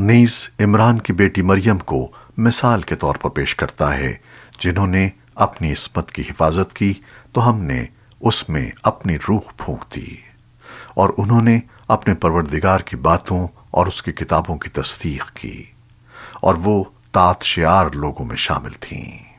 نیز عمران کی بیٹی مریم کو مثال کے طور پر پیش کرتا ہے، جنہوں نے اپنی عصمت کی حفاظت کی تو ہم نے اس میں اپنی روح پھونک دی۔ اور انہوں نے اپنے پروردگار کی باتوں اور اس کی کتابوں کی تصدیق کی۔ اور وہ تات شعار لوگوں میں شامل تھیں۔